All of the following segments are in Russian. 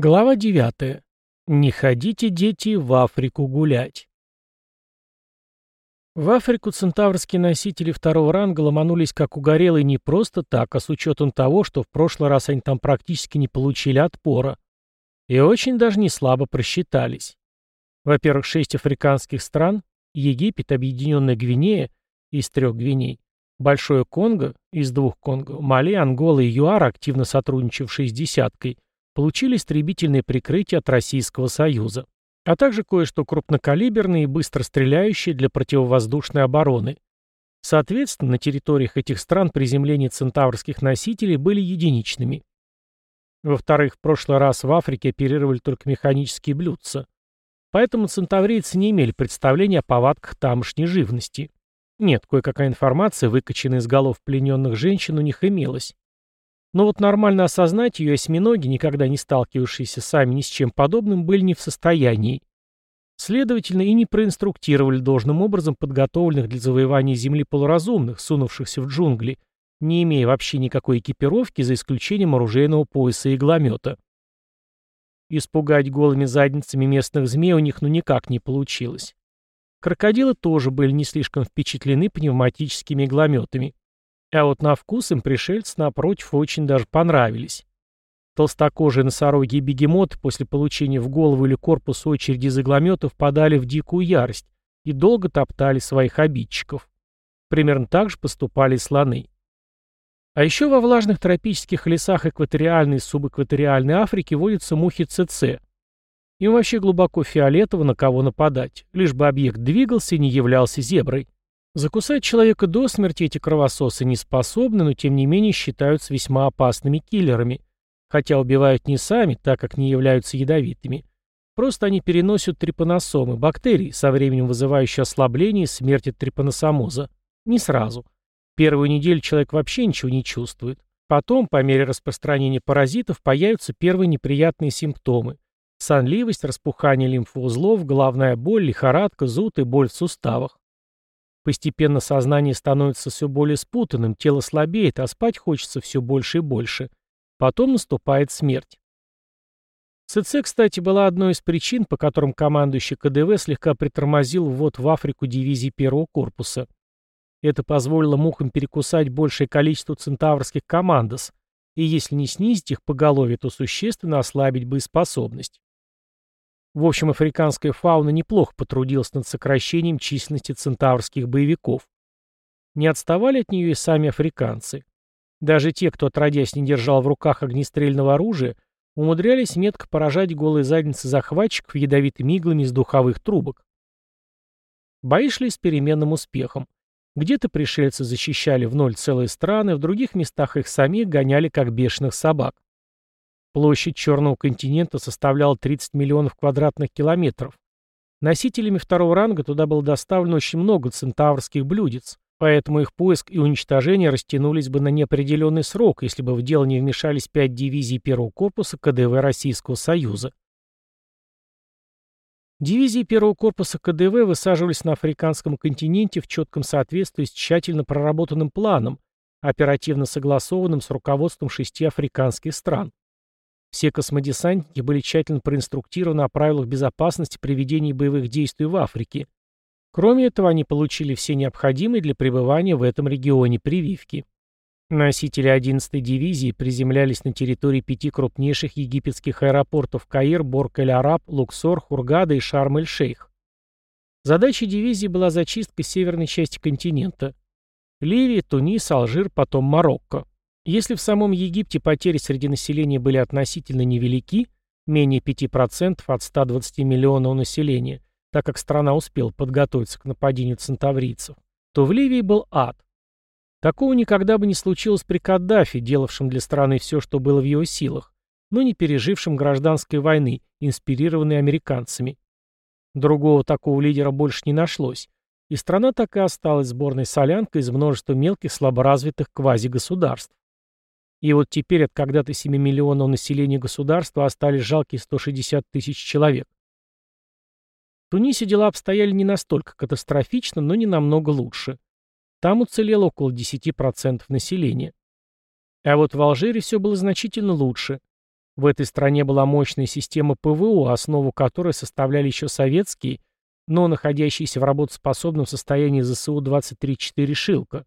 Глава 9. Не ходите, дети, в Африку гулять. В Африку центаврские носители второго ранга ломанулись как угорелые не просто так, а с учетом того, что в прошлый раз они там практически не получили отпора. И очень даже не слабо просчитались. Во-первых, шесть африканских стран, Египет, Объединенная Гвинея из трех Гвиней, Большое Конго из двух Конго, Мали, Ангола и ЮАР, активно сотрудничавшие с десяткой – получили истребительное прикрытие от Российского Союза, а также кое-что крупнокалиберное и быстро стреляющее для противовоздушной обороны. Соответственно, на территориях этих стран приземления центаврских носителей были единичными. Во-вторых, в прошлый раз в Африке оперировали только механические блюдца. Поэтому центаврийцы не имели представления о повадках тамошней живности. Нет, кое-какая информация, выкачанная из голов плененных женщин, у них имелась. Но вот нормально осознать ее осьминоги, никогда не сталкивавшиеся сами ни с чем подобным, были не в состоянии. Следовательно, и не проинструктировали должным образом подготовленных для завоевания земли полуразумных, сунувшихся в джунгли, не имея вообще никакой экипировки, за исключением оружейного пояса и игломета. Испугать голыми задницами местных змей у них ну никак не получилось. Крокодилы тоже были не слишком впечатлены пневматическими иглометами. А вот на вкус им пришельцы, напротив, очень даже понравились. Толстокожие носороги и бегемоты после получения в голову или корпус очереди из иглометов подали в дикую ярость и долго топтали своих обидчиков. Примерно так же поступали и слоны. А еще во влажных тропических лесах экваториальной и субэкваториальной Африки водятся мухи ЦЦ. Им вообще глубоко фиолетово на кого нападать, лишь бы объект двигался и не являлся зеброй. Закусать человека до смерти эти кровососы не способны, но тем не менее считаются весьма опасными киллерами, хотя убивают не сами, так как не являются ядовитыми. Просто они переносят трипаносомы, бактерии, со временем вызывающие ослабление и смерть от трипаносомоза. Не сразу. Первую неделю человек вообще ничего не чувствует. Потом, по мере распространения паразитов, появятся первые неприятные симптомы. Сонливость, распухание лимфоузлов, головная боль, лихорадка, зуд и боль в суставах. Постепенно сознание становится все более спутанным, тело слабеет, а спать хочется все больше и больше. Потом наступает смерть. ЦЦ, кстати, была одной из причин, по которым командующий КДВ слегка притормозил ввод в Африку дивизии первого корпуса. Это позволило мухам перекусать большее количество центаврских командос, и если не снизить их поголовье, то существенно ослабить боеспособность. В общем, африканская фауна неплохо потрудилась над сокращением численности центаврских боевиков. Не отставали от нее и сами африканцы. Даже те, кто отродясь не держал в руках огнестрельного оружия, умудрялись метко поражать голые задницы захватчиков ядовитыми иглами из духовых трубок. Бои шли с переменным успехом. Где-то пришельцы защищали в ноль целые страны, в других местах их самих гоняли как бешеных собак. Площадь Черного континента составляла 30 миллионов квадратных километров. Носителями второго ранга туда было доставлено очень много центаврских блюдец, поэтому их поиск и уничтожение растянулись бы на неопределенный срок, если бы в дело не вмешались пять дивизий первого корпуса КДВ Российского Союза. Дивизии первого корпуса КДВ высаживались на африканском континенте в четком соответствии с тщательно проработанным планом, оперативно согласованным с руководством шести африканских стран. Все космодесантники были тщательно проинструктированы о правилах безопасности при ведении боевых действий в Африке. Кроме этого, они получили все необходимые для пребывания в этом регионе прививки. Носители 11-й дивизии приземлялись на территории пяти крупнейших египетских аэропортов Каир, Борк-эль-Араб, Луксор, Хургада и Шарм-эль-Шейх. Задачей дивизии была зачистка северной части континента. Ливия, Тунис, Алжир, потом Марокко. Если в самом Египте потери среди населения были относительно невелики, менее 5% от 120 миллионов населения, так как страна успела подготовиться к нападению центаврийцев, то в Ливии был ад. Такого никогда бы не случилось при Каддафе, делавшем для страны все, что было в его силах, но не пережившем гражданской войны, инспирированной американцами. Другого такого лидера больше не нашлось, и страна так и осталась сборной солянкой из множества мелких слаборазвитых квазигосударств. И вот теперь от когда-то 7 миллионов населения государства остались жалкие 160 тысяч человек. В Тунисе дела обстояли не настолько катастрофично, но не намного лучше. Там уцелело около 10% населения. А вот в Алжире все было значительно лучше. В этой стране была мощная система ПВО, основу которой составляли еще советские, но находящиеся в работоспособном состоянии ЗСУ-23-4 «Шилка»,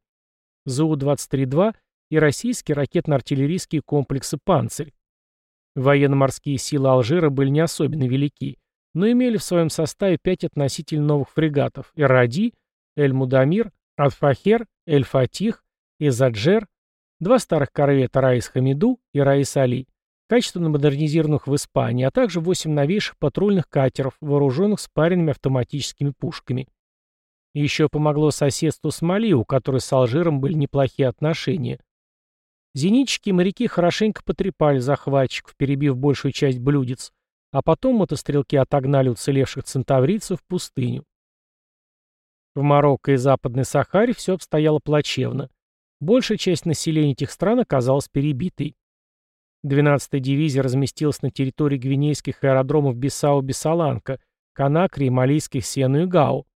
ЗУ-23-2 и российские ракетно-артиллерийские комплексы «Панцирь». Военно-морские силы Алжира были не особенно велики, но имели в своем составе пять относительно новых фрегатов «Эради», «Эль-Мудамир», «Аль-Фахер», «Эль-Фатих», «Изаджер», два старых корвета «Раис Хамиду» и «Раис Али», качественно модернизированных в Испании, а также восемь новейших патрульных катеров, вооруженных спаренными автоматическими пушками. еще помогло соседство с Мали, у которой с Алжиром были неплохие отношения. Зенитчики и моряки хорошенько потрепали захватчиков, перебив большую часть блюдец, а потом мотострелки отогнали уцелевших центаврийцев в пустыню. В Марокко и Западной Сахаре все обстояло плачевно. Большая часть населения этих стран оказалась перебитой. 12-я дивизия разместилась на территории гвинейских аэродромов Бисау-Бисаланка, Канакри и малийских Сену и Гау.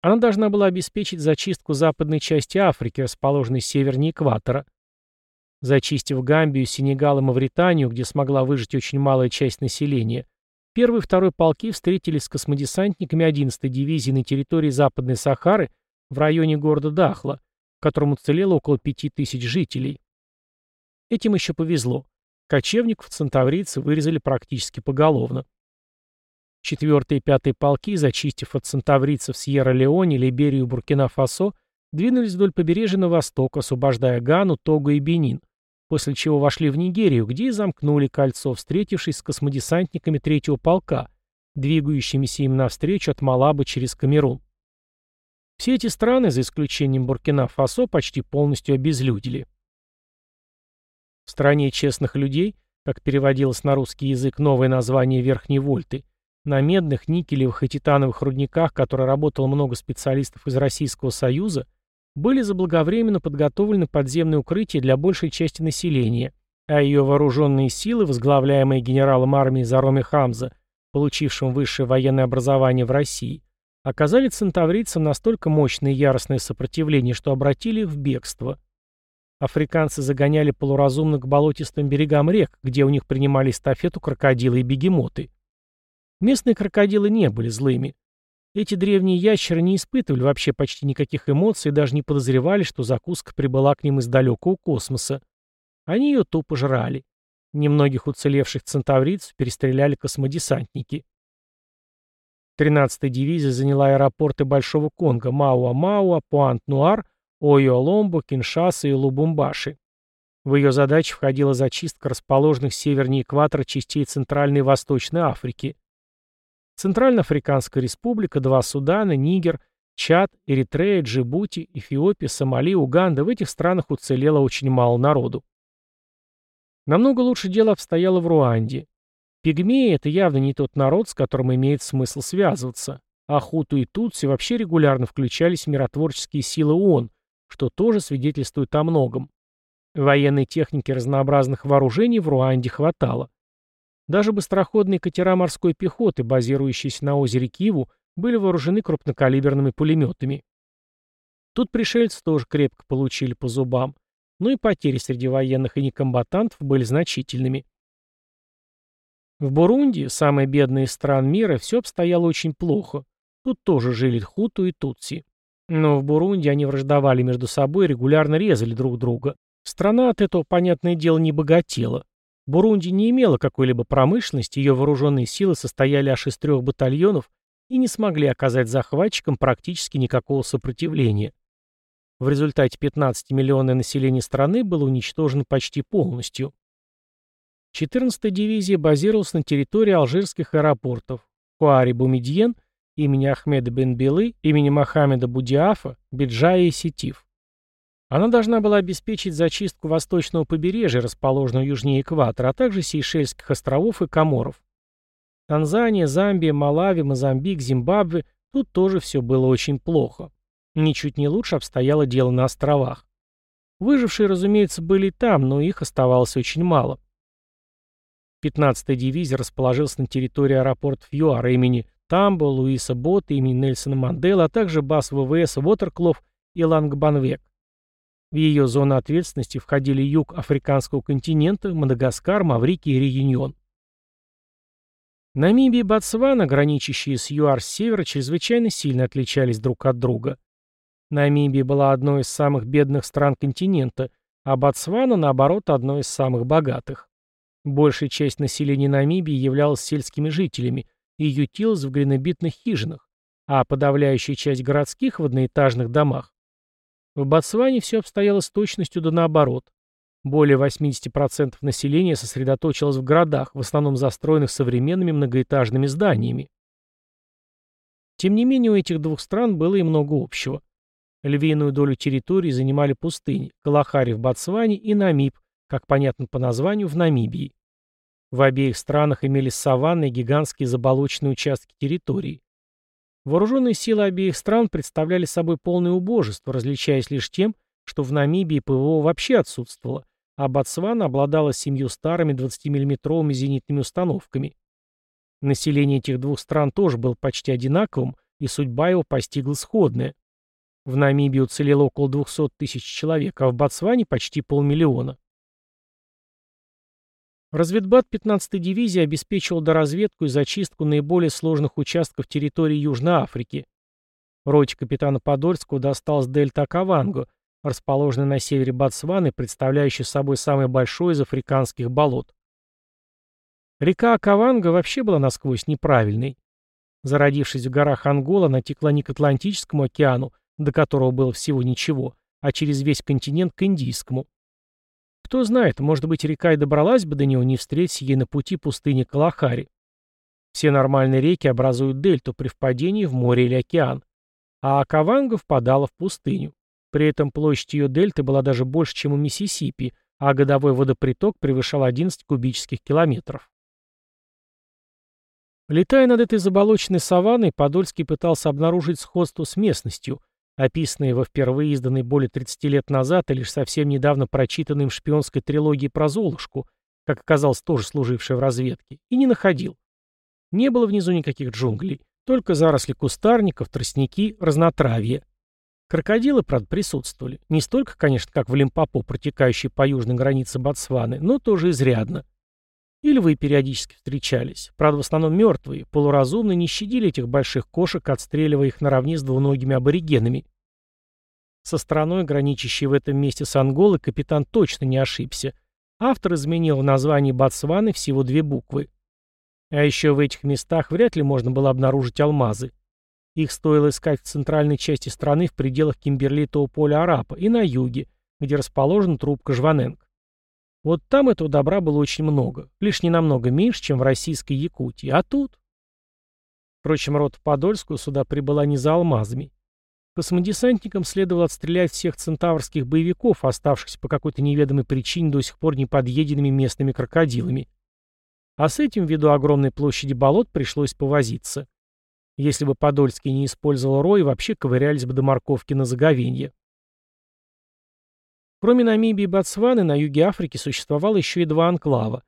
Она должна была обеспечить зачистку западной части Африки, расположенной севернее экватора. Зачистив Гамбию, Сенегал и Мавританию, где смогла выжить очень малая часть населения, первый и второй полки встретились с космодесантниками 11-й дивизии на территории Западной Сахары в районе города Дахла, в котором уцелело около 5000 жителей. Этим еще повезло. Кочевников центаврийцы вырезали практически поголовно. Четвертый и пятый полки, зачистив от центаврийцев Сьерра-Леоне, Либерию и Буркина-Фасо, двинулись вдоль побережья на восток, освобождая Гану, Того и Бенин, после чего вошли в Нигерию, где и замкнули кольцо, встретившись с космодесантниками третьего полка, двигающимися им навстречу от Малаба через Камерун. Все эти страны, за исключением Буркина-Фасо, почти полностью обезлюдили. В стране честных людей, как переводилось на русский язык новое название Верхней Вольты, на медных, никелевых и титановых рудниках, которые работало много специалистов из Российского Союза, были заблаговременно подготовлены подземные укрытия для большей части населения, а ее вооруженные силы, возглавляемые генералом армии Зароми Хамза, получившим высшее военное образование в России, оказали центаврийцам настолько мощное и яростное сопротивление, что обратили их в бегство. Африканцы загоняли полуразумных к болотистым берегам рек, где у них принимали эстафету крокодилы и бегемоты. Местные крокодилы не были злыми. Эти древние ящеры не испытывали вообще почти никаких эмоций и даже не подозревали, что закуска прибыла к ним из далекого космоса. Они ее тупо жрали. Немногих уцелевших центаврийцев перестреляли космодесантники. 13-я дивизия заняла аэропорты Большого Конго, Мауа-Мауа, Пуант-Нуар, Ойо-Ломбо, Киншаса и Лубумбаши. В ее задачи входила зачистка расположенных севернее экватора частей Центральной и Восточной Африки. Центральноафриканская республика, два Судана, Нигер, Чад, Эритрея, Джибути, Эфиопия, Сомали, Уганда – в этих странах уцелело очень мало народу. Намного лучше дело обстояло в Руанде. Пигмеи – это явно не тот народ, с которым имеет смысл связываться. А Хуту и Тутси вообще регулярно включались в миротворческие силы ООН, что тоже свидетельствует о многом. Военной техники разнообразных вооружений в Руанде хватало. Даже быстроходные катера морской пехоты, базирующиеся на озере Киву, были вооружены крупнокалиберными пулеметами. Тут пришельцы тоже крепко получили по зубам, но и потери среди военных и некомбатантов были значительными. В Бурунди, самой бедной из стран мира, все обстояло очень плохо. Тут тоже жили хуту и тутси. Но в Бурунди они враждовали между собой и регулярно резали друг друга. Страна от этого, понятное дело, не богатела. Бурунди не имела какой-либо промышленности, ее вооруженные силы состояли аж из трех батальонов и не смогли оказать захватчикам практически никакого сопротивления. В результате 15-миллионное население страны было уничтожено почти полностью. 14-я дивизия базировалась на территории алжирских аэропортов Хуари-Бумедьен, имени Ахмеда бен Белы, имени Мохаммеда Будиафа, Биджая и Сетив. Она должна была обеспечить зачистку восточного побережья, расположенного южнее экватора, а также Сейшельских островов и Коморов. Танзания, Замбия, Малави, Мозамбик, Зимбабве – тут тоже все было очень плохо. Ничуть не лучше обстояло дело на островах. Выжившие, разумеется, были там, но их оставалось очень мало. 15-я дивизия расположилась на территории аэропортов ЮАР имени Тамбо, Луиса Бота, имени Нельсона Мандела, а также баз ВВС Вотерклофф и Лангбанвек. В ее зону ответственности входили юг африканского континента, Мадагаскар, Маврикий и Реюнион. Намибия и Ботсвана, граничащие с ЮАР с севера, чрезвычайно сильно отличались друг от друга. Намибия была одной из самых бедных стран континента, а Ботсвана, наоборот, одной из самых богатых. Большая часть населения Намибии являлась сельскими жителями и ютилась в глинобитных хижинах, а подавляющая часть городских в одноэтажных домах. В Ботсване все обстояло с точностью да наоборот. Более 80% населения сосредоточилось в городах, в основном застроенных современными многоэтажными зданиями. Тем не менее, у этих двух стран было и много общего. Львиную долю территории занимали пустыни, Калахари в Ботсване и Намиб, как понятно по названию, в Намибии. В обеих странах имелись саванны и гигантские заболоченные участки территории. Вооруженные силы обеих стран представляли собой полное убожество, различаясь лишь тем, что в Намибии ПВО вообще отсутствовало, а Ботсвана обладала семью старыми 20-миллиметровыми зенитными установками. Население этих двух стран тоже было почти одинаковым, и судьба его постигла сходная. В Намибии уцелело около 200 тысяч человек, а в Ботсване почти полмиллиона. Разведбат 15-й дивизии обеспечивал доразведку и зачистку наиболее сложных участков территории Южной Африки. Роте капитана Подольского досталась дельта Акаванго, расположенный на севере Ботсваны, представляющий собой самое большое из африканских болот. Река Акаванга вообще была насквозь неправильной. Зародившись в горах Ангола, она текла не к Атлантическому океану, до которого было всего ничего, а через весь континент к Индийскому. Кто знает, может быть, река и добралась бы до него, не встретив ей на пути пустыни Калахари. Все нормальные реки образуют дельту при впадении в море или океан, а Акаванга впадала в пустыню. При этом площадь ее дельты была даже больше, чем у Миссисипи, а годовой водоприток превышал 11 кубических километров. Летая над этой заболоченной саванной, Подольский пытался обнаружить сходство с местностью, описанной во впервые изданной более 30 лет назад и лишь совсем недавно прочитанной им шпионской трилогии про Золушку, как оказалось тоже служившей в разведке, и не находил. Не было внизу никаких джунглей, только заросли кустарников, тростники, разнотравье. Крокодилы, правда, присутствовали. Не столько, конечно, как в Лимпопо, протекающей по южной границе Ботсваны, но тоже изрядно. И львы периодически встречались. Правда, в основном мертвые, полуразумные не щадили этих больших кошек, отстреливая их наравне с двуногими аборигенами. Со страной, граничащей в этом месте с Анголой, капитан точно не ошибся. Автор изменил в названии Ботсваны всего две буквы. А еще в этих местах вряд ли можно было обнаружить алмазы. Их стоило искать в центральной части страны в пределах Кимберлитового поля Арапа и на юге, где расположена трубка Жваненко. Вот там этого добра было очень много, лишь не намного меньше, чем в российской Якутии, а тут... Впрочем, в Подольскую сюда прибыла не за алмазами. Космодесантникам следовало отстрелять всех центаврских боевиков, оставшихся по какой-то неведомой причине до сих пор неподъеденными местными крокодилами. А с этим, ввиду огромной площади болот, пришлось повозиться. Если бы Подольский не использовал рой, вообще ковырялись бы до морковки на заговенье. Кроме Намибии и Ботсваны, на юге Африки существовало еще и два анклава.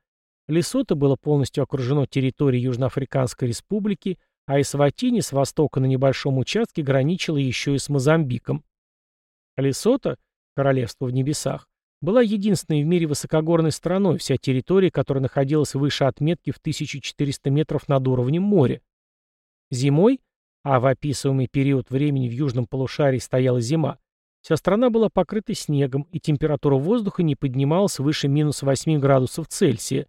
Лесото было полностью окружено территорией Южноафриканской республики, а Исватини с востока на небольшом участке граничила еще и с Мозамбиком. Лесото, королевство в небесах, была единственной в мире высокогорной страной, вся территория которая находилась выше отметки в 1400 метров над уровнем моря. Зимой, а в описываемый период времени в южном полушарии стояла зима, вся страна была покрыта снегом, и температура воздуха не поднималась выше минус 8 градусов Цельсия.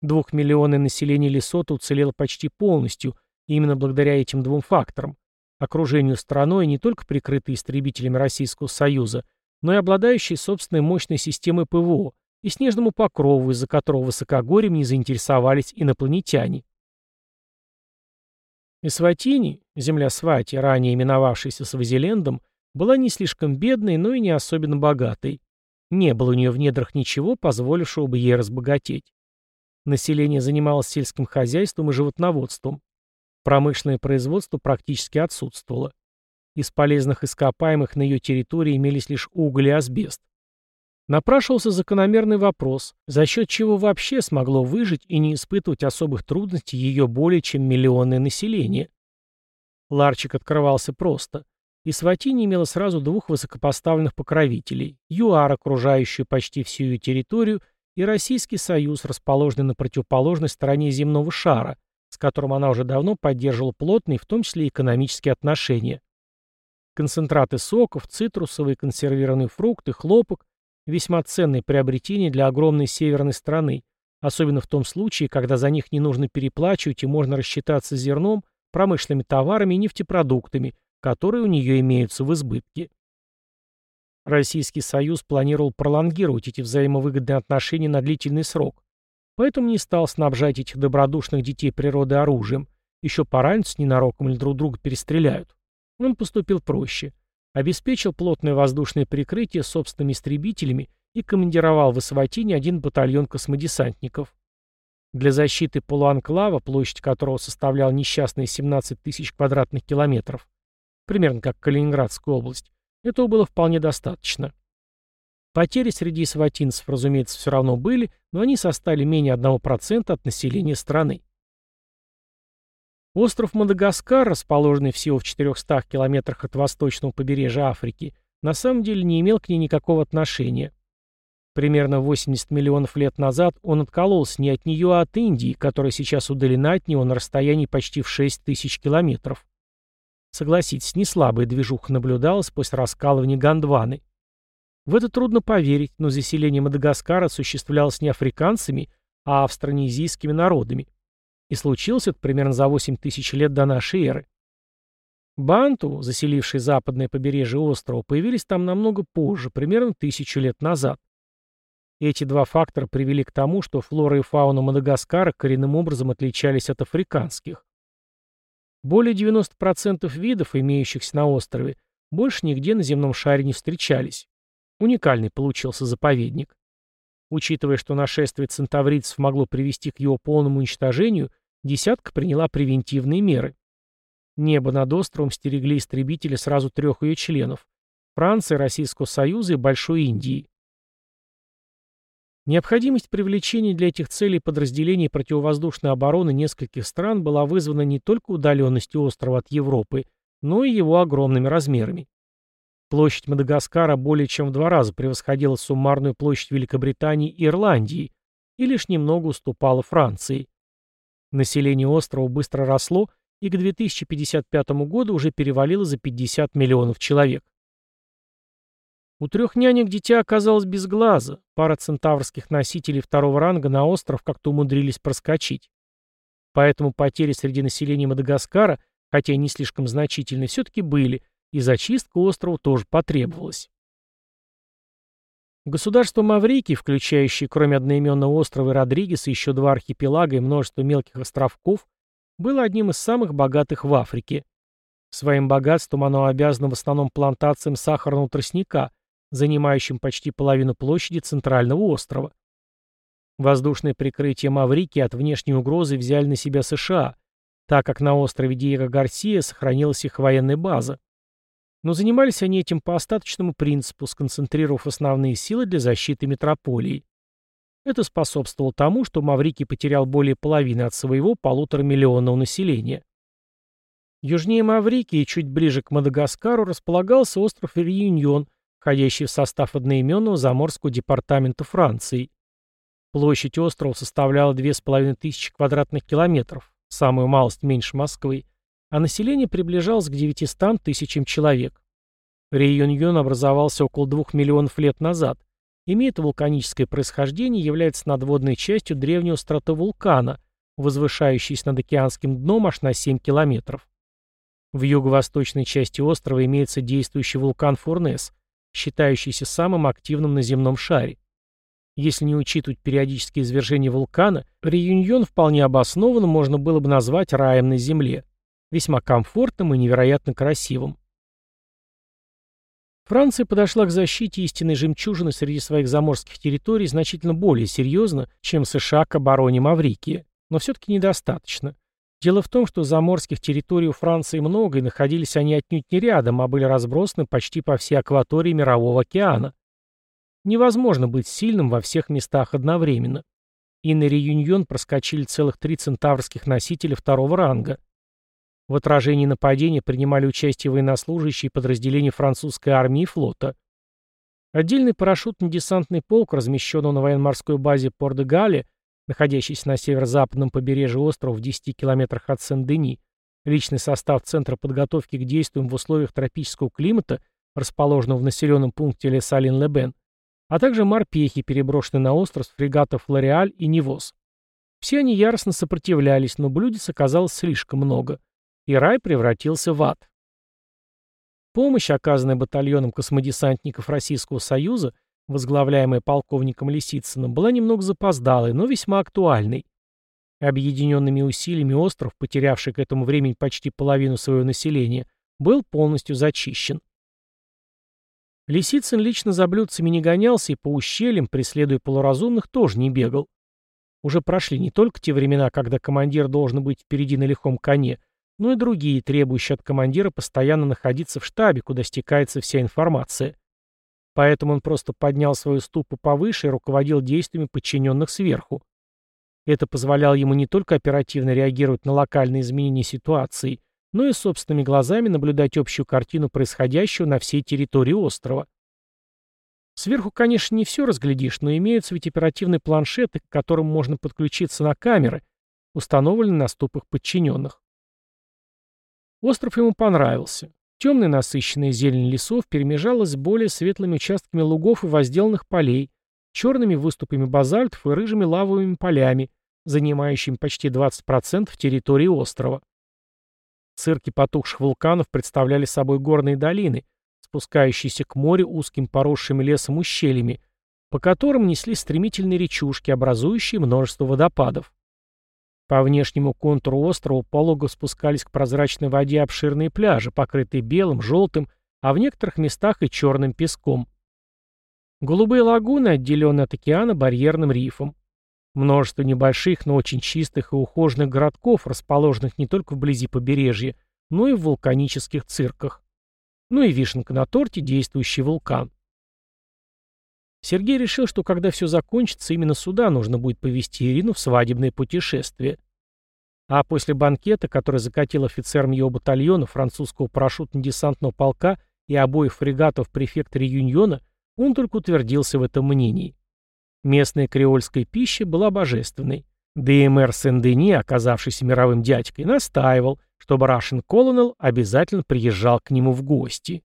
Двухмиллионное население Лесота уцелело почти полностью, именно благодаря этим двум факторам. Окружению страной, не только прикрытой истребителями Российского Союза, но и обладающей собственной мощной системой ПВО и снежному покрову, из-за которого высокогорьем не заинтересовались инопланетяне. Эсватини, земля Свати, ранее именовавшаяся Свазилендом, была не слишком бедной, но и не особенно богатой. Не было у нее в недрах ничего, позволившего бы ей разбогатеть. Население занималось сельским хозяйством и животноводством. Промышленное производство практически отсутствовало. Из полезных ископаемых на ее территории имелись лишь уголь и асбест. Напрашивался закономерный вопрос, за счет чего вообще смогло выжить и не испытывать особых трудностей ее более чем миллионное население. Ларчик открывался просто. И Сватини имела сразу двух высокопоставленных покровителей – ЮАР, окружающую почти всю ее территорию, и Российский Союз, расположенный на противоположной стороне земного шара, с которым она уже давно поддерживала плотные, в том числе экономические отношения. Концентраты соков, цитрусовые, консервированные фрукты, хлопок – весьма ценные приобретения для огромной северной страны, особенно в том случае, когда за них не нужно переплачивать и можно рассчитаться зерном, промышленными товарами и нефтепродуктами, которые у нее имеются в избытке. Российский Союз планировал пролонгировать эти взаимовыгодные отношения на длительный срок, поэтому не стал снабжать этих добродушных детей природы оружием, еще поранятся ненароком или друг друга перестреляют. Он поступил проще. Обеспечил плотное воздушное прикрытие собственными истребителями и командировал в Исватине один батальон космодесантников. Для защиты полуанклава, площадь которого составляла несчастные 17 тысяч квадратных километров, примерно как Калининградская область, этого было вполне достаточно. Потери среди сватинцев, разумеется, все равно были, но они составили менее 1% от населения страны. Остров Мадагаскар, расположенный всего в 400 километрах от восточного побережья Африки, на самом деле не имел к ней никакого отношения. Примерно 80 миллионов лет назад он откололся не от нее, а от Индии, которая сейчас удалена от него на расстоянии почти в 6 тысяч километров. Согласитесь, не слабая движуха наблюдалась после раскалывания Гондваны. В это трудно поверить, но заселение Мадагаскара осуществлялось не африканцами, а австронезийскими народами. И случилось это примерно за 8 тысяч лет до нашей эры. Банту, заселившие западное побережье острова, появились там намного позже, примерно тысячу лет назад. Эти два фактора привели к тому, что флора и фауна Мадагаскара коренным образом отличались от африканских. Более 90% видов, имеющихся на острове, больше нигде на земном шаре не встречались. Уникальный получился заповедник. Учитывая, что нашествие центаврийцев могло привести к его полному уничтожению, десятка приняла превентивные меры. Небо над островом стерегли истребители сразу трех ее членов – Франции, Российского Союза и Большой Индии. Необходимость привлечения для этих целей подразделений противовоздушной обороны нескольких стран была вызвана не только удаленностью острова от Европы, но и его огромными размерами. Площадь Мадагаскара более чем в два раза превосходила суммарную площадь Великобритании и Ирландии и лишь немного уступала Франции. Население острова быстро росло и к 2055 году уже перевалило за 50 миллионов человек. У трех нянек дитя оказалось без глаза, пара центаврских носителей второго ранга на остров как-то умудрились проскочить. Поэтому потери среди населения Мадагаскара, хотя и не слишком значительные, все-таки были, и зачистка острова тоже потребовалась. Государство Маврикий, включающее кроме одноименного острова Родригеса еще два архипелага и множество мелких островков, было одним из самых богатых в Африке. Своим богатством оно обязано в основном плантациям сахарного тростника, занимающим почти половину площади центрального острова. Воздушное прикрытие Маврики от внешней угрозы взяли на себя США, так как на острове Диего Гарсия сохранилась их военная база. Но занимались они этим по остаточному принципу, сконцентрировав основные силы для защиты метрополии. Это способствовало тому, что Маврикий потерял более половины от своего полуторамиллионного населения. Южнее Маврикии чуть ближе к Мадагаскару располагался остров Реюньон, входящий в состав одноименного заморского департамента Франции. Площадь острова составляла 2500 квадратных километров, самую малость меньше Москвы, а население приближалось к 900 тысячам человек. Рейон-Юн образовался около 2 миллионов лет назад, имеет вулканическое происхождение является надводной частью древнего стратовулкана, возвышающейся над океанским дном аж на 7 километров. В юго-восточной части острова имеется действующий вулкан Фурнес, считающийся самым активным на земном шаре. Если не учитывать периодические извержения вулкана, Реюньон вполне обоснованно можно было бы назвать раем на Земле, весьма комфортным и невероятно красивым. Франция подошла к защите истинной жемчужины среди своих заморских территорий значительно более серьезно, чем США к обороне Маврикии, но все-таки недостаточно. Дело в том, что заморских территорий у Франции много, и находились они отнюдь не рядом, а были разбросаны почти по всей акватории Мирового океана. Невозможно быть сильным во всех местах одновременно. И на Реюньон проскочили целых три центаврских носителя второго ранга. В отражении нападения принимали участие военнослужащие подразделения французской армии и флота. Отдельный парашютно-десантный полк, размещенный на военно-морской базе Пор-де-Гале, находящийся на северо-западном побережье острова в 10 километрах от Сен-Дени, личный состав Центра подготовки к действиям в условиях тропического климата, расположенного в населенном пункте Лесалин-Лебен, а также морпехи, переброшенные на остров фрегатов «Лореаль» и «Невоз». Все они яростно сопротивлялись, но блюдец оказалось слишком много, и рай превратился в ад. Помощь, оказанная батальоном космодесантников Российского Союза, возглавляемая полковником Лисицыным, была немного запоздалой, но весьма актуальной. Объединенными усилиями остров, потерявший к этому времени почти половину своего населения, был полностью зачищен. Лисицын лично за блюдцами не гонялся и по ущельям, преследуя полуразумных, тоже не бегал. Уже прошли не только те времена, когда командир должен быть впереди на лихом коне, но и другие, требующие от командира постоянно находиться в штабе, куда стекается вся информация. Поэтому он просто поднял свою ступу повыше и руководил действиями подчиненных сверху. Это позволяло ему не только оперативно реагировать на локальные изменения ситуации, но и собственными глазами наблюдать общую картину происходящего на всей территории острова. Сверху, конечно, не все разглядишь, но имеются ведь оперативные планшеты, к которым можно подключиться на камеры, установленные на ступах подчиненных. Остров ему понравился. Темная насыщенная зелень лесов перемежалась с более светлыми участками лугов и возделанных полей, черными выступами базальтов и рыжими лавовыми полями, занимающими почти 20% территории острова. Цирки потухших вулканов представляли собой горные долины, спускающиеся к морю узким поросшим лесом ущельями, по которым несли стремительные речушки, образующие множество водопадов. По внешнему контуру острова полого спускались к прозрачной воде обширные пляжи, покрытые белым, желтым, а в некоторых местах и черным песком. Голубые лагуны, отделенные от океана барьерным рифом. Множество небольших, но очень чистых и ухоженных городков, расположенных не только вблизи побережья, но и в вулканических цирках. Ну и вишенка на торте – действующий вулкан. Сергей решил, что когда все закончится, именно сюда нужно будет повезти Ирину в свадебное путешествие. А после банкета, который закатил офицерам его батальона, французского парашютно-десантного полка и обоих фрегатов префекта Реюньона, он только утвердился в этом мнении. Местная креольская пища была божественной. ДМР Сен-Дени, оказавшийся мировым дядькой, настаивал, чтобы Рашен Колонел обязательно приезжал к нему в гости.